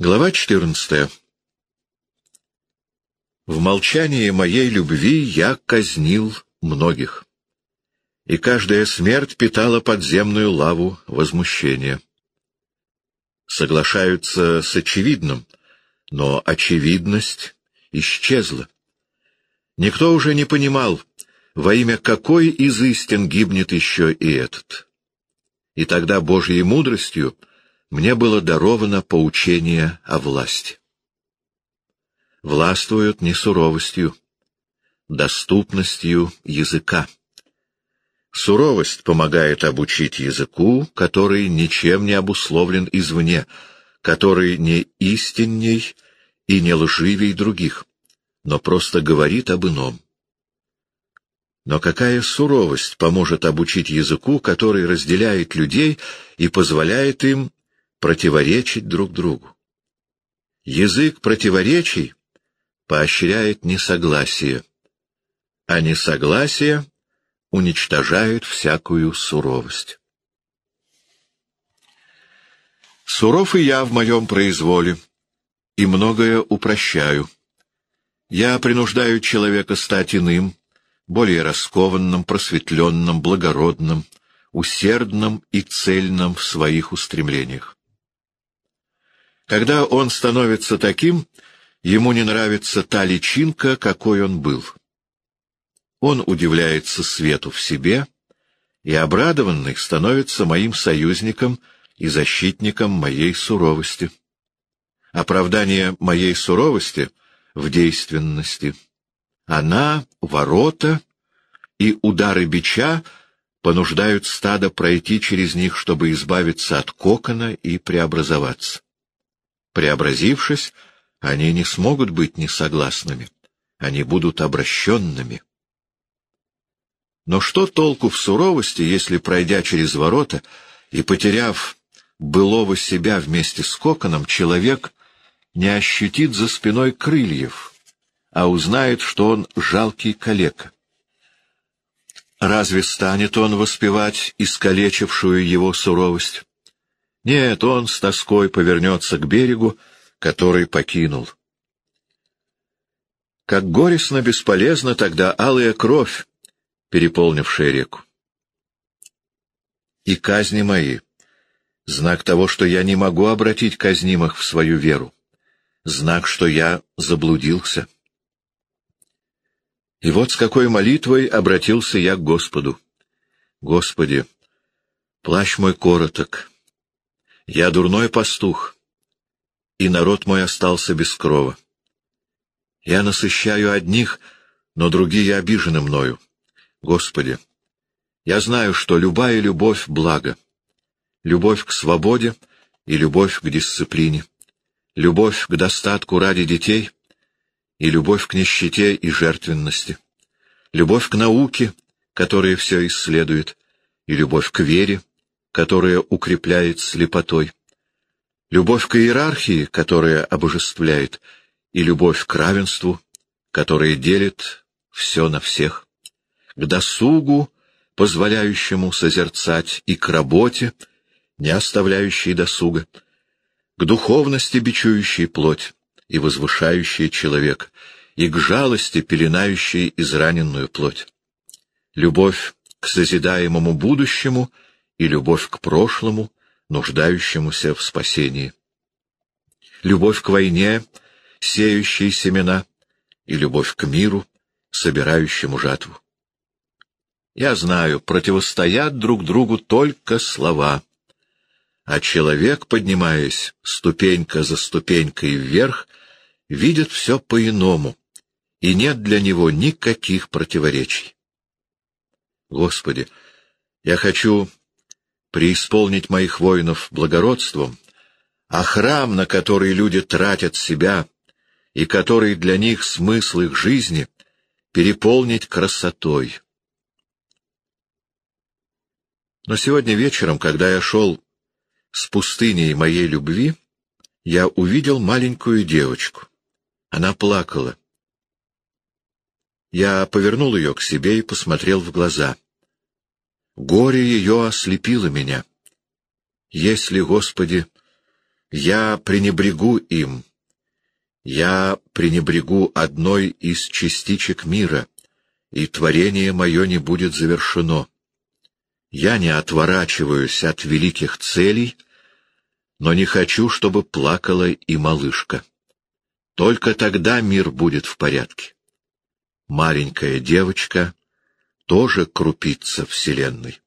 Глава 14 В молчании моей любви я казнил многих, и каждая смерть питала подземную лаву возмущения. Соглашаются с очевидным, но очевидность исчезла. Никто уже не понимал, во имя какой из истин гибнет еще и этот. И тогда Божьей мудростью — мне было даровано поучение о власти. Властвуют не суровостью, доступностью языка. Суровость помогает обучить языку, который ничем не обусловлен извне, который не истинней и не лживей других, но просто говорит об ином. Но какая суровость поможет обучить языку, который разделяет людей и позволяет им противоречить друг другу. Язык противоречий поощряет несогласие, а несогласие уничтожает всякую суровость. Суров и я в моем произволе, и многое упрощаю. Я принуждаю человека стать иным, более раскованным, просветленным, благородным, усердным и цельным в своих устремлениях. Когда он становится таким, ему не нравится та личинка, какой он был. Он удивляется свету в себе, и обрадованный становится моим союзником и защитником моей суровости. Оправдание моей суровости в действенности. Она — ворота, и удары бича понуждают стадо пройти через них, чтобы избавиться от кокона и преобразоваться. Преобразившись, они не смогут быть несогласными. Они будут обращенными. Но что толку в суровости, если, пройдя через ворота и потеряв былого себя вместе с коконом, человек не ощутит за спиной крыльев, а узнает, что он жалкий калека? Разве станет он воспевать искалечившую его суровость? Нет, он с тоской повернется к берегу, который покинул. Как горестно бесполезна тогда алая кровь, переполнившая реку. И казни мои — знак того, что я не могу обратить казнимых в свою веру, знак, что я заблудился. И вот с какой молитвой обратился я к Господу. Господи, плащ мой короток, я дурной пастух, и народ мой остался без крова. Я насыщаю одних, но другие обижены мною. Господи, я знаю, что любая любовь — благо. Любовь к свободе и любовь к дисциплине. Любовь к достатку ради детей и любовь к нищете и жертвенности. Любовь к науке, которая все исследует, и любовь к вере, которая укрепляет слепотой, любовь к иерархии, которая обожествляет, и любовь к равенству, которая делит все на всех, к досугу, позволяющему созерцать, и к работе, не оставляющей досуга, к духовности, бичующей плоть и возвышающей человек, и к жалости, пеленающей израненную плоть. Любовь к созидаемому будущему — и любовь к прошлому, нуждающемуся в спасении. Любовь к войне, сеющей семена, и любовь к миру, собирающему жатву. Я знаю, противостоят друг другу только слова, а человек, поднимаясь ступенька за ступенькой вверх, видит все по-иному, и нет для него никаких противоречий. Господи, я хочу преисполнить моих воинов благородством, а храм, на который люди тратят себя, и который для них смысл их жизни, переполнить красотой. Но сегодня вечером, когда я шел с пустыней моей любви, я увидел маленькую девочку. Она плакала. Я повернул ее к себе и посмотрел в глаза — Горе ее ослепило меня. Если, Господи, Я пренебрегу им. Я пренебрегу одной из частичек мира, и творение мое не будет завершено. Я не отворачиваюсь от великих целей, но не хочу, чтобы плакала и малышка. Только тогда мир будет в порядке. Маленькая девочка тоже крупица Вселенной.